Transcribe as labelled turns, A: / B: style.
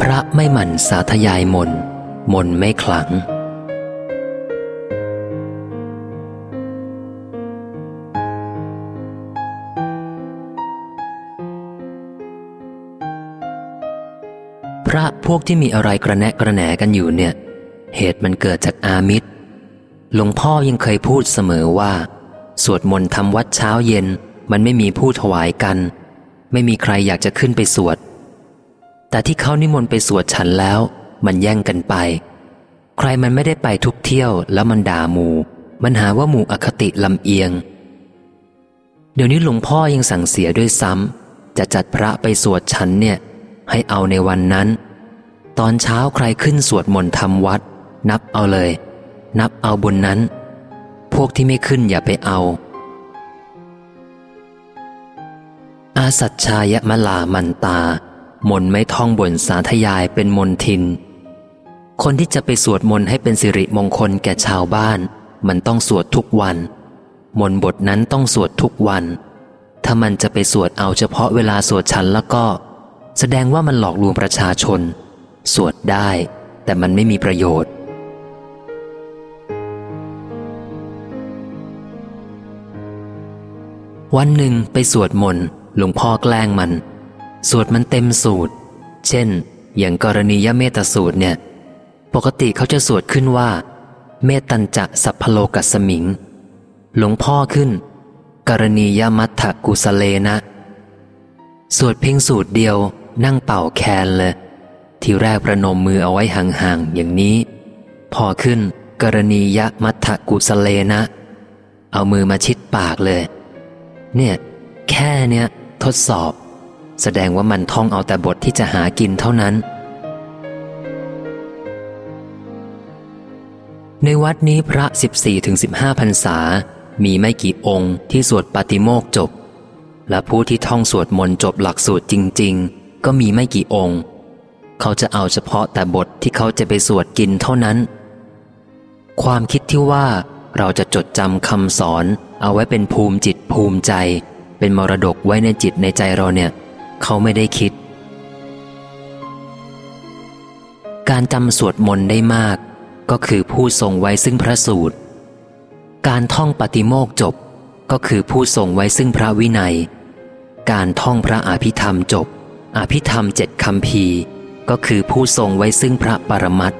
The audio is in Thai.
A: พระไม่หมั่นสาธยายมน มนไม่ขลัง พระพวกที่มีอะไรกระแนะกระแหนกันอยู่เนี่ย เหตุมันเกิดจากอามิตรหลวงพ่อยังเคยพูดเสมอว่า สวดมนต์ทำวัดเช้าเย็นมันไม่มีผู้ถวายกัน ไม่มีใครอยากจะขึ้นไปสวด แต่ที่เขานิมนต์ไปสวดฉันแล้ว มันแย่งกันไป ใครมันไม่ได้ไปทุกเที่ยวแล้วมันด่าหมู่ มันหาว่าหมู่อคติลำเอียง เดี๋ยวนี้หลวงพ่อยังสั่งเสียด้วยซ้ำจะจัดพระไปสวดฉันเนี่ย ให้เอาในวันนั้น ตอนเช้าใครขึ้นสวดมนต์ทำวัด นับเอาเลย นับเอาบนนั้น พวกที่ไม่ขึ้นอย่าไปเอาอาสัจชายมลามันตา มนไม่ท่องบ่นสาธยายเป็นมนทิน คนที่จะไปสวดมนต์ให้เป็นสิริมงคลแก่ชาวบ้าน มันต้องสวดทุกวัน มนต์บทนั้นต้องสวดทุกวัน ถ้ามันจะไปสวดเอาเฉพาะเวลาสวดฉันแล้วก็ แสดงว่ามันหลอกลวงประชาชน สวดได้ แต่มันไม่มีประโยชน์วันหนึ่งไปสวดมนต์หลวงพ่อแกล้งมัน สวดมันเต็มสูตร เช่น อย่างกรณียเมตสูตรเนี่ย ปกติเขาจะสวดขึ้นว่า เมตัญจะสัพพโลกัสมิง หลวงพ่อขึ้น กรณียมัตถกุสเลนะ สวดเพียงสูตรเดียว นั่งเป่าแคนเลย ที่แรกประนมมือเอาไว้ห่างๆอย่างนี้ พอขึ้น กรณียมัตถกุสเลนะ เอามือมาชิดปากเลย เนี่ย แค่เนี้ยทดสอบ แสดงว่ามันท่องเอาแต่บทที่จะหากินเท่านั้น ในวัดนี้พระ 14-15พรรษา มีไม่กี่องค์ที่สวดปาติโมกจบ และผู้ที่ท่องสวดมนต์จบหลักสูตรจริง ๆ ก็มีไม่กี่องค์ เขาจะเอาเฉพาะแต่บทที่เขาจะไปสวดกินเท่านั้น ความคิดที่ว่าเราจะจดจำคำสอนเอาไว้เป็นภูมิจิตภูมิใจเป็นมรดกไว้ในจิตในใจเราเนี่ย เขาไม่ได้คิด การจำสวดมนต์ได้มาก ก็คือผู้ทรงไว้ซึ่งพระสูตร การท่องปฏิโมกจบ ก็คือผู้ทรงไว้ซึ่งพระวินัย การท่องพระอภิธรรมจบ อภิธรรมเจ็ดคำพีก็คือผู้ทรงไว้ซึ่งพระปรมัต